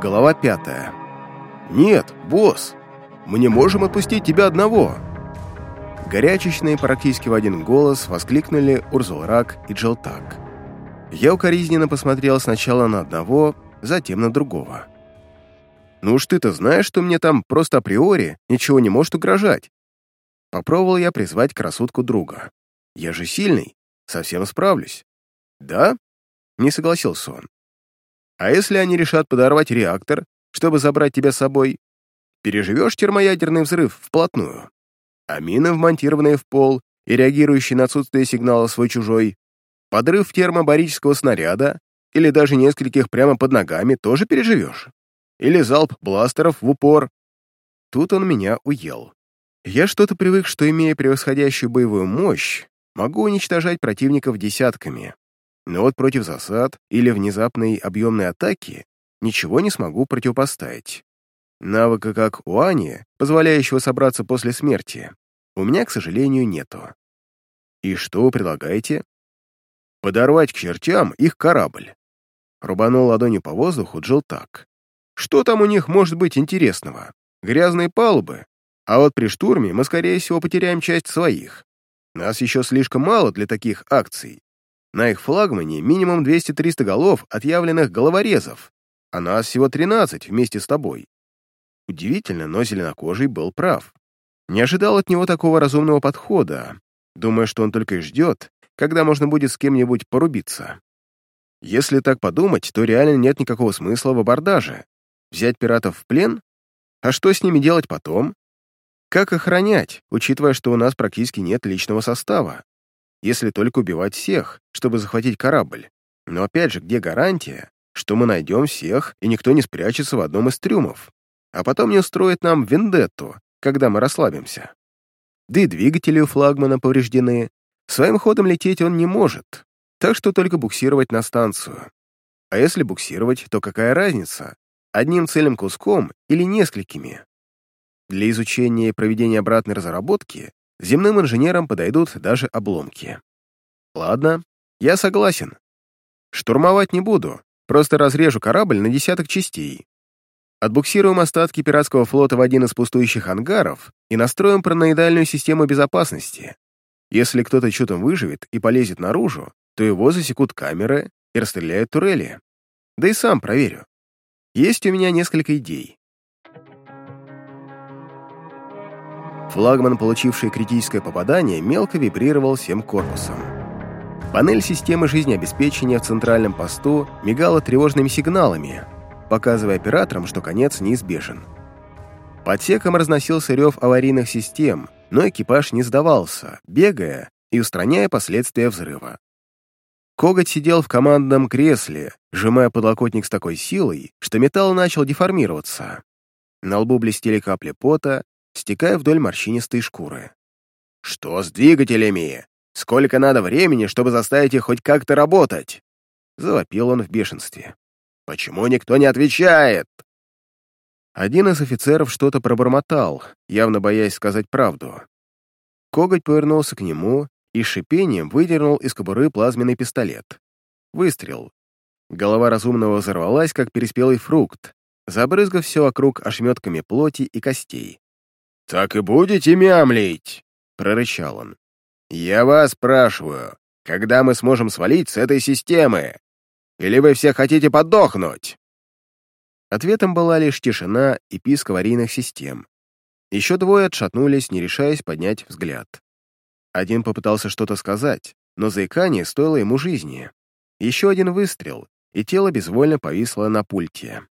Глава пятая. «Нет, босс, мы не можем отпустить тебя одного!» Горячечные практически в один голос воскликнули Урзулрак и Джелтак. Я укоризненно посмотрел сначала на одного, затем на другого. «Ну уж ты-то знаешь, что мне там просто априори ничего не может угрожать!» Попробовал я призвать красотку друга. «Я же сильный, совсем справлюсь». «Да?» — не согласился он. «А если они решат подорвать реактор, чтобы забрать тебя с собой? Переживешь термоядерный взрыв вплотную?» а мины, вмонтированные в пол и реагирующие на отсутствие сигнала свой-чужой, подрыв термобарического снаряда или даже нескольких прямо под ногами тоже переживешь. Или залп бластеров в упор. Тут он меня уел. Я что-то привык, что, имея превосходящую боевую мощь, могу уничтожать противников десятками. Но вот против засад или внезапной объемной атаки ничего не смогу противопоставить. Навыка, как у Ани, позволяющего собраться после смерти, у меня, к сожалению, нету. И что вы предлагаете? Подорвать к чертям их корабль. Рубанул ладонью по воздуху Джилл так. Что там у них может быть интересного? Грязные палубы. А вот при штурме мы, скорее всего, потеряем часть своих. Нас еще слишком мало для таких акций. На их флагмане минимум 200-300 голов отъявленных головорезов, а нас всего 13 вместе с тобой. Удивительно, но зеленокожий был прав. Не ожидал от него такого разумного подхода, думая, что он только и ждет, когда можно будет с кем-нибудь порубиться. Если так подумать, то реально нет никакого смысла в абордаже. Взять пиратов в плен? А что с ними делать потом? Как охранять, учитывая, что у нас практически нет личного состава? Если только убивать всех, чтобы захватить корабль. Но опять же, где гарантия, что мы найдем всех, и никто не спрячется в одном из трюмов? а потом не устроит нам вендетту, когда мы расслабимся. Да и двигатели у флагмана повреждены, своим ходом лететь он не может, так что только буксировать на станцию. А если буксировать, то какая разница, одним целым куском или несколькими? Для изучения и проведения обратной разработки земным инженерам подойдут даже обломки. Ладно, я согласен. Штурмовать не буду, просто разрежу корабль на десяток частей, Отбуксируем остатки пиратского флота в один из пустующих ангаров и настроим параноидальную систему безопасности. Если кто-то чудом выживет и полезет наружу, то его засекут камеры и расстреляют турели. Да и сам проверю. Есть у меня несколько идей. Флагман, получивший критическое попадание, мелко вибрировал всем корпусом. Панель системы жизнеобеспечения в центральном посту мигала тревожными сигналами, показывая операторам, что конец неизбежен. Под секом разносился рев аварийных систем, но экипаж не сдавался, бегая и устраняя последствия взрыва. Коготь сидел в командном кресле, сжимая подлокотник с такой силой, что металл начал деформироваться. На лбу блестели капли пота, стекая вдоль морщинистой шкуры. «Что с двигателями? Сколько надо времени, чтобы заставить их хоть как-то работать?» Завопил он в бешенстве. Почему никто не отвечает?» Один из офицеров что-то пробормотал, явно боясь сказать правду. Коготь повернулся к нему и шипением выдернул из кобуры плазменный пистолет. Выстрел. Голова разумного взорвалась, как переспелый фрукт, забрызгав все вокруг ошметками плоти и костей. «Так и будете мямлить!» — прорычал он. «Я вас спрашиваю, когда мы сможем свалить с этой системы? Или вы все хотите подохнуть?» Ответом была лишь тишина и писк аварийных систем. Еще двое отшатнулись, не решаясь поднять взгляд. Один попытался что-то сказать, но заикание стоило ему жизни. Еще один выстрел, и тело безвольно повисло на пульте.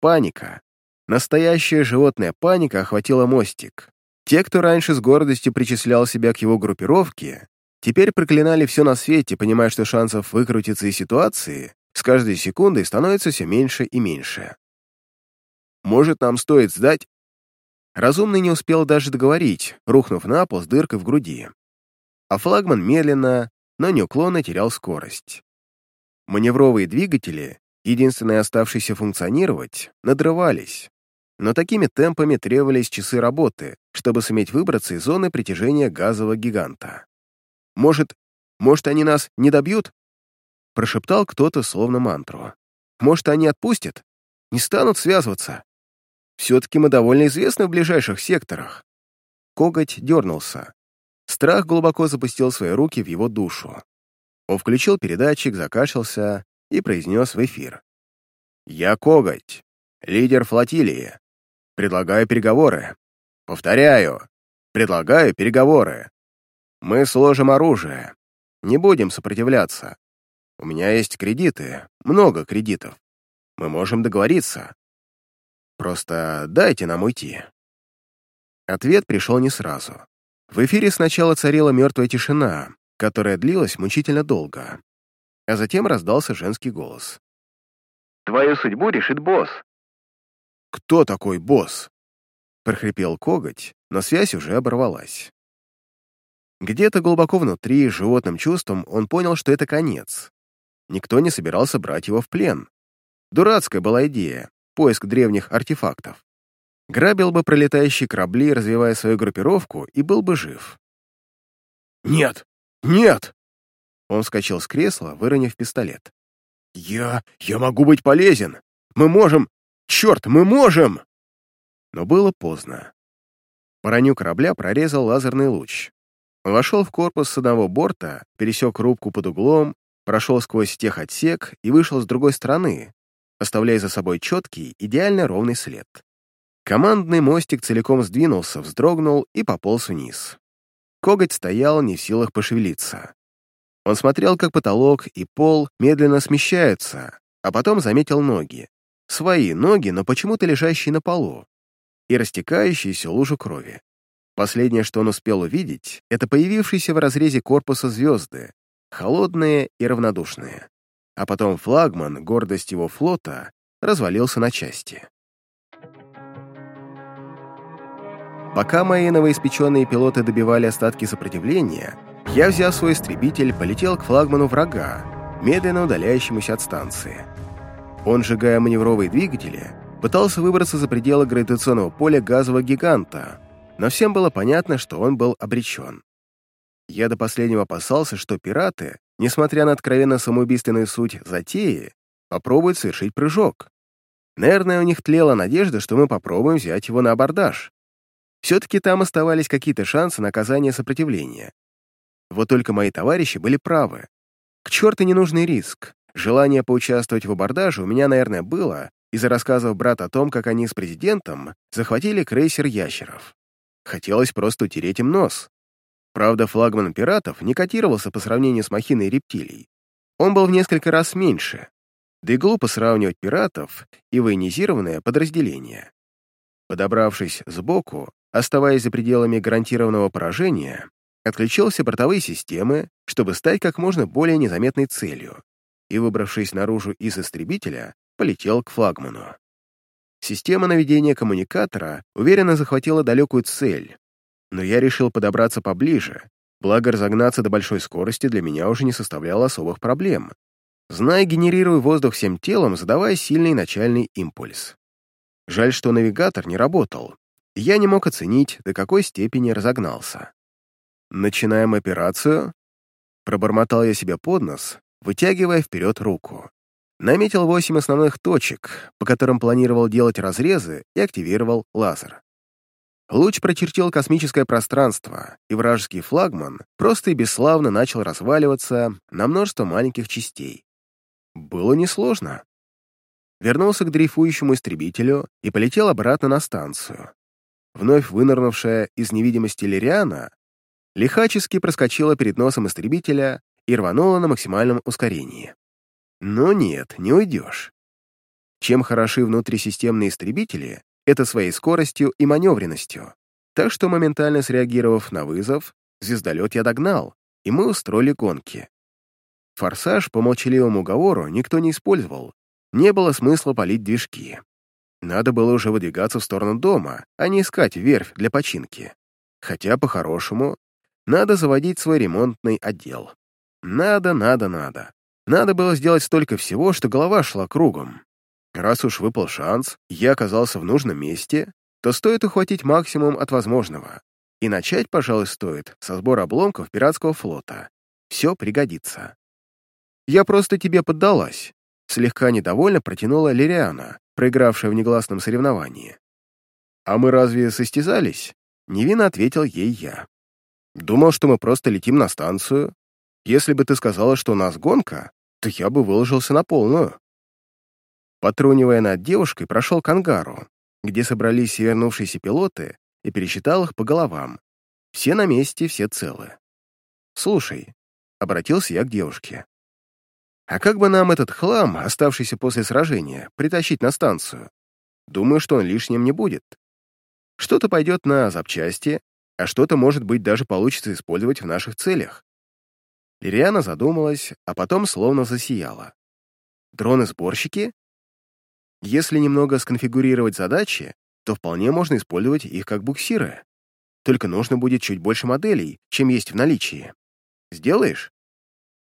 Паника. Настоящая животная паника охватила мостик. Те, кто раньше с гордостью причислял себя к его группировке, теперь проклинали все на свете, понимая, что шансов выкрутиться из ситуации с каждой секундой становится все меньше и меньше. Может, нам стоит сдать? Разумный не успел даже договорить, рухнув на пол с дыркой в груди. А флагман медленно, но неуклонно терял скорость. Маневровые двигатели, единственные оставшиеся функционировать, надрывались. Но такими темпами требовались часы работы, чтобы суметь выбраться из зоны притяжения газового гиганта. Может, может, они нас не добьют? Прошептал кто-то словно мантру. «Может, они отпустят?» не станут связываться. Все-таки мы довольно известны в ближайших секторах. Коготь дернулся. Страх глубоко запустил свои руки в его душу. Он включил передатчик, закашлялся и произнес в эфир. «Я Коготь, лидер флотилии. Предлагаю переговоры. Повторяю, предлагаю переговоры. Мы сложим оружие. Не будем сопротивляться. У меня есть кредиты, много кредитов. Мы можем договориться. Просто дайте нам уйти». Ответ пришел не сразу. В эфире сначала царила мертвая тишина, которая длилась мучительно долго. А затем раздался женский голос. «Твою судьбу решит босс». «Кто такой босс?» — прохрипел коготь, но связь уже оборвалась. Где-то глубоко внутри, животным чувством, он понял, что это конец. Никто не собирался брать его в плен. Дурацкая была идея — поиск древних артефактов. Грабил бы пролетающие корабли, развивая свою группировку, и был бы жив. «Нет! Нет!» Он вскочил с кресла, выронив пистолет. «Я... я могу быть полезен! Мы можем... Черт, мы можем!» Но было поздно. Броню корабля прорезал лазерный луч. Он вошел в корпус с одного борта, пересек рубку под углом, прошел сквозь техотсек и вышел с другой стороны, оставляя за собой четкий, идеально ровный след. Командный мостик целиком сдвинулся, вздрогнул и пополз вниз. Коготь стоял не в силах пошевелиться. Он смотрел, как потолок и пол медленно смещаются, а потом заметил ноги. Свои ноги, но почему-то лежащие на полу, и растекающиеся лужу крови. Последнее, что он успел увидеть, это появившиеся в разрезе корпуса звезды, холодные и равнодушные. А потом флагман, гордость его флота, развалился на части. Пока мои новоиспеченные пилоты добивали остатки сопротивления, я, взяв свой истребитель, полетел к флагману врага, медленно удаляющемуся от станции. Он, сжигая маневровые двигатели, пытался выбраться за пределы гравитационного поля газового гиганта, но всем было понятно, что он был обречен. Я до последнего опасался, что пираты, несмотря на откровенно самоубийственную суть затеи, попробуют совершить прыжок. Наверное, у них тлела надежда, что мы попробуем взять его на абордаж. Все-таки там оставались какие-то шансы на оказание сопротивления. Вот только мои товарищи были правы. К черту ненужный риск. Желание поучаствовать в абордаже у меня, наверное, было из-за рассказов брат о том, как они с президентом захватили крейсер ящеров. Хотелось просто утереть им нос. Правда, флагман пиратов не котировался по сравнению с махиной рептилий. Он был в несколько раз меньше, да и глупо сравнивать пиратов и военизированное подразделение. Подобравшись сбоку, оставаясь за пределами гарантированного поражения, отключил все бортовые системы, чтобы стать как можно более незаметной целью, и, выбравшись наружу из истребителя, полетел к флагману. Система наведения коммуникатора уверенно захватила далекую цель, но я решил подобраться поближе, благо разогнаться до большой скорости для меня уже не составляло особых проблем. Зная, генерирую воздух всем телом, задавая сильный начальный импульс. Жаль, что навигатор не работал, я не мог оценить, до какой степени разогнался. «Начинаем операцию?» Пробормотал я себе под нос, вытягивая вперед руку. Наметил восемь основных точек, по которым планировал делать разрезы и активировал лазер. Луч прочертил космическое пространство, и вражеский флагман просто и бесславно начал разваливаться на множество маленьких частей. Было несложно. Вернулся к дрейфующему истребителю и полетел обратно на станцию. Вновь вынырнувшая из невидимости Лириана лихачески проскочила перед носом истребителя и рванула на максимальном ускорении. Но нет, не уйдешь. Чем хороши внутрисистемные истребители, это своей скоростью и маневренностью. Так что, моментально среагировав на вызов, звездолет я догнал, и мы устроили гонки. Форсаж по молчаливому уговору никто не использовал, не было смысла палить движки. Надо было уже выдвигаться в сторону дома, а не искать верфь для починки. Хотя, по-хорошему, надо заводить свой ремонтный отдел. Надо, надо, надо. Надо было сделать столько всего, что голова шла кругом. Раз уж выпал шанс, я оказался в нужном месте, то стоит ухватить максимум от возможного. И начать, пожалуй, стоит со сбора обломков пиратского флота. Все пригодится. «Я просто тебе поддалась», — слегка недовольно протянула Лириана, проигравшая в негласном соревновании. «А мы разве состязались?» — невинно ответил ей я. «Думал, что мы просто летим на станцию. Если бы ты сказала, что у нас гонка, то я бы выложился на полную». Потрунивая над девушкой, прошел к ангару, где собрались вернувшиеся пилоты, и пересчитал их по головам. Все на месте, все целы. «Слушай», — обратился я к девушке, «а как бы нам этот хлам, оставшийся после сражения, притащить на станцию? Думаю, что он лишним не будет. Что-то пойдет на запчасти, а что-то, может быть, даже получится использовать в наших целях». Лириана задумалась, а потом словно засияла. «Дроны-сборщики?» Если немного сконфигурировать задачи, то вполне можно использовать их как буксиры. Только нужно будет чуть больше моделей, чем есть в наличии. Сделаешь?»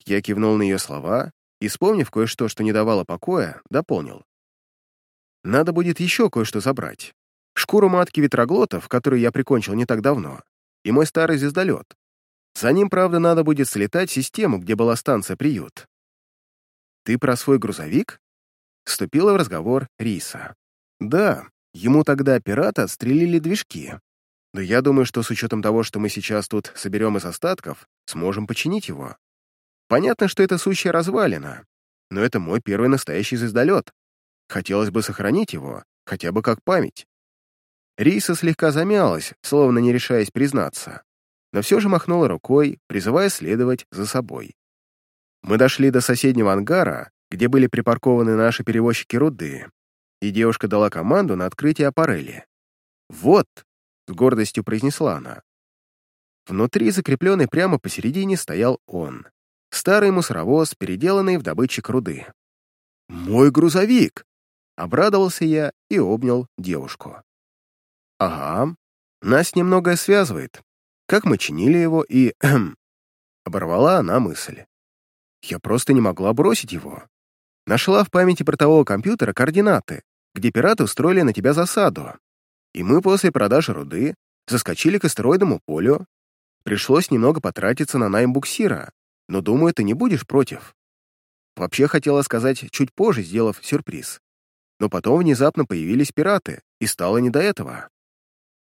Я кивнул на ее слова и, вспомнив кое-что, что не давало покоя, дополнил. «Надо будет еще кое-что забрать. Шкуру матки ветроглотов, которую я прикончил не так давно, и мой старый звездолет. За ним, правда, надо будет слетать в систему, где была станция-приют. Ты про свой грузовик?» Вступила в разговор Риса. «Да, ему тогда пираты отстрелили движки. Но я думаю, что с учетом того, что мы сейчас тут соберем из остатков, сможем починить его. Понятно, что это сущая развалина, но это мой первый настоящий звездолет. Хотелось бы сохранить его, хотя бы как память». Риса слегка замялась, словно не решаясь признаться, но все же махнула рукой, призывая следовать за собой. Мы дошли до соседнего ангара, где были припаркованы наши перевозчики руды, и девушка дала команду на открытие аппарели. «Вот!» — с гордостью произнесла она. Внутри, закрепленный прямо посередине, стоял он. Старый мусоровоз, переделанный в добытчик руды. «Мой грузовик!» — обрадовался я и обнял девушку. «Ага, нас немного связывает. Как мы чинили его и...» Оборвала она мысль. Я просто не могла бросить его. Нашла в памяти бортового компьютера координаты, где пираты устроили на тебя засаду. И мы после продажи руды заскочили к астероидному полю. Пришлось немного потратиться на найм буксира, но, думаю, ты не будешь против. Вообще хотела сказать чуть позже, сделав сюрприз. Но потом внезапно появились пираты, и стало не до этого.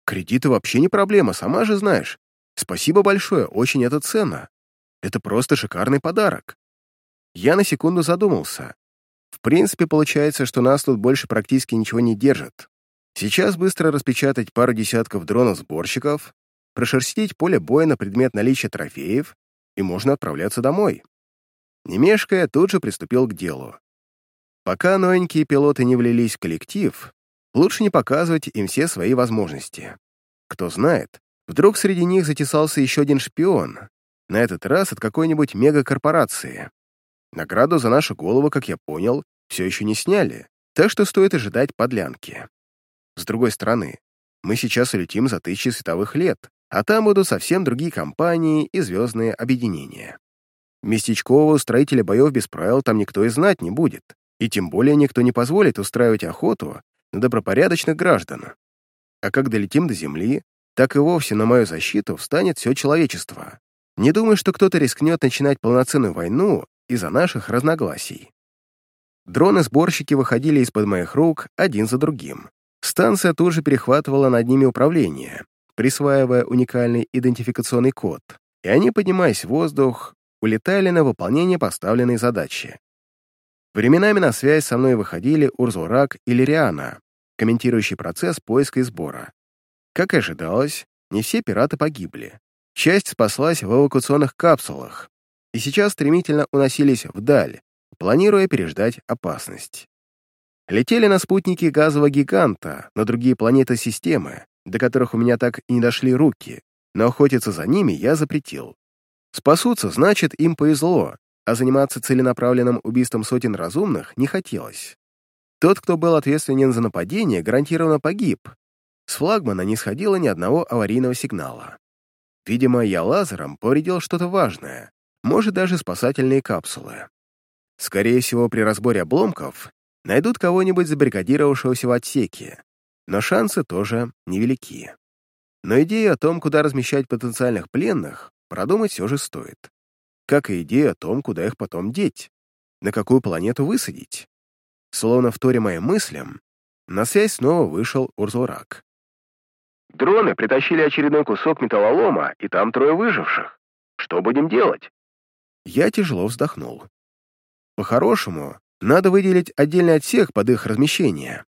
Кредиты вообще не проблема, сама же знаешь. Спасибо большое, очень это ценно. Это просто шикарный подарок. Я на секунду задумался, в принципе, получается, что нас тут больше практически ничего не держит. Сейчас быстро распечатать пару десятков дронов-сборщиков, прошерстить поле боя на предмет наличия трофеев, и можно отправляться домой. Не мешкая, тут же приступил к делу. Пока новенькие пилоты не влились в коллектив, лучше не показывать им все свои возможности. Кто знает, вдруг среди них затесался еще один шпион, на этот раз от какой-нибудь мегакорпорации. Награду за нашу голову, как я понял, все еще не сняли, так что стоит ожидать подлянки. С другой стороны, мы сейчас улетим за тысячи световых лет, а там будут совсем другие компании и звездные объединения. Местечкового устроителя боев без правил там никто и знать не будет, и тем более никто не позволит устраивать охоту на добропорядочных граждан. А как долетим до Земли, так и вовсе на мою защиту встанет все человечество. Не думаю, что кто-то рискнет начинать полноценную войну из-за наших разногласий. Дроны-сборщики выходили из-под моих рук один за другим. Станция тут же перехватывала над ними управление, присваивая уникальный идентификационный код, и они, поднимаясь в воздух, улетали на выполнение поставленной задачи. Временами на связь со мной выходили Урзурак и Лириана, комментирующий процесс поиска и сбора. Как и ожидалось, не все пираты погибли. Часть спаслась в эвакуационных капсулах, и сейчас стремительно уносились вдаль, планируя переждать опасность. Летели на спутники газового гиганта, на другие планеты системы, до которых у меня так и не дошли руки, но охотиться за ними я запретил. Спасутся, значит, им повезло, а заниматься целенаправленным убийством сотен разумных не хотелось. Тот, кто был ответственен за нападение, гарантированно погиб. С флагмана не сходило ни одного аварийного сигнала. Видимо, я лазером повредил что-то важное, может, даже спасательные капсулы. Скорее всего, при разборе обломков найдут кого-нибудь забаррикадировавшегося в отсеке, но шансы тоже невелики. Но идею о том, куда размещать потенциальных пленных, продумать все же стоит. Как и идею о том, куда их потом деть, на какую планету высадить. Словно вторя моим мыслям, на связь снова вышел Урзурак. Дроны притащили очередной кусок металлолома, и там трое выживших. Что будем делать? Я тяжело вздохнул. По-хорошему, надо выделить отдельный отсек под их размещение,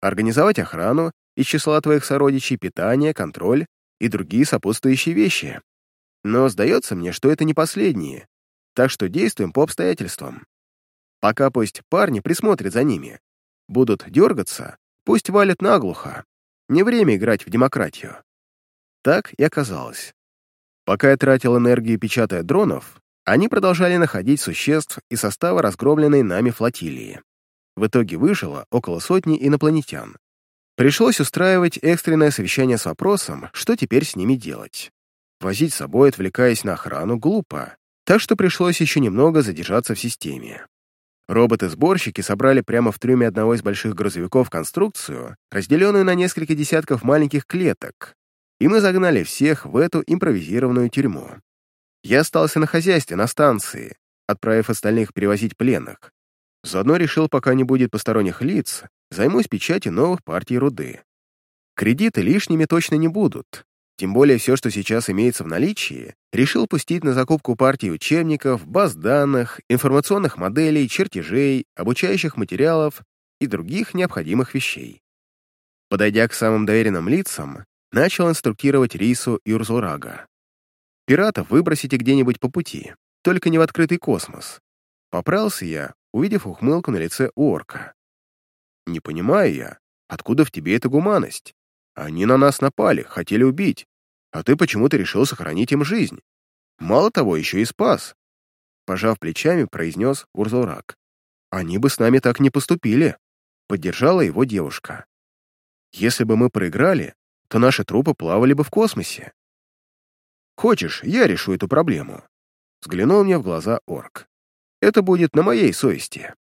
организовать охрану из числа твоих сородичей, питание, контроль и другие сопутствующие вещи. Но сдается мне, что это не последние, так что действуем по обстоятельствам. Пока пусть парни присмотрят за ними. Будут дергаться, пусть валят наглухо. Не время играть в демократию. Так и оказалось. Пока я тратил энергию, печатая дронов, они продолжали находить существ из состава разгромленной нами флотилии. В итоге выжило около сотни инопланетян. Пришлось устраивать экстренное совещание с вопросом, что теперь с ними делать. Возить с собой, отвлекаясь на охрану, глупо, так что пришлось еще немного задержаться в системе. Роботы-сборщики собрали прямо в трюме одного из больших грузовиков конструкцию, разделенную на несколько десятков маленьких клеток, и мы загнали всех в эту импровизированную тюрьму. Я остался на хозяйстве, на станции, отправив остальных перевозить пленных. Заодно решил, пока не будет посторонних лиц, займусь печатью новых партий руды. Кредиты лишними точно не будут, тем более все, что сейчас имеется в наличии, решил пустить на закупку партии учебников, баз данных, информационных моделей, чертежей, обучающих материалов и других необходимых вещей. Подойдя к самым доверенным лицам, начал инструктировать Рису и Урзурага. Пиратов выбросите где-нибудь по пути, только не в открытый космос. Поправился я, увидев ухмылку на лице орка. Не понимаю я, откуда в тебе эта гуманность? Они на нас напали, хотели убить, а ты почему-то решил сохранить им жизнь. Мало того, еще и спас. Пожав плечами, произнес Урзурак. Они бы с нами так не поступили. Поддержала его девушка. Если бы мы проиграли, то наши трупы плавали бы в космосе. Хочешь, я решу эту проблему? Взглянул мне в глаза орк. Это будет на моей совести.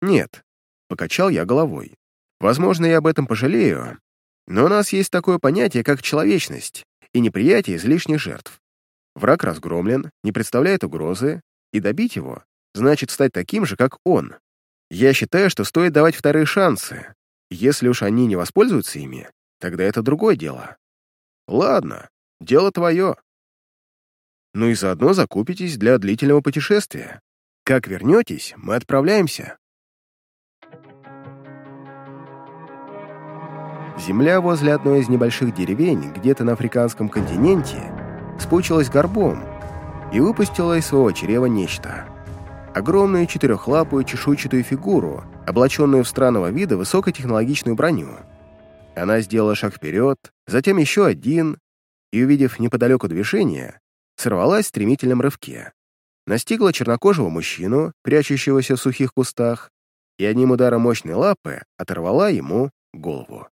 Нет, покачал я головой. Возможно, я об этом пожалею, но у нас есть такое понятие, как человечность и неприятие излишних жертв. Враг разгромлен, не представляет угрозы, и добить его значит стать таким же, как он. Я считаю, что стоит давать вторые шансы. Если уж они не воспользуются ими, тогда это другое дело. Ладно, дело твое. Ну и заодно закупитесь для длительного путешествия. Как вернетесь, мы отправляемся. Земля возле одной из небольших деревень, где-то на африканском континенте, спучилась горбом и выпустила из своего чрева нечто. Огромную четырехлапую чешуйчатую фигуру, облаченную в странного вида высокотехнологичную броню. Она сделала шаг вперед, затем еще один, и, увидев неподалеку движение, сорвалась в стремительном рывке. Настигла чернокожего мужчину, прячущегося в сухих кустах, и одним ударом мощной лапы оторвала ему голову.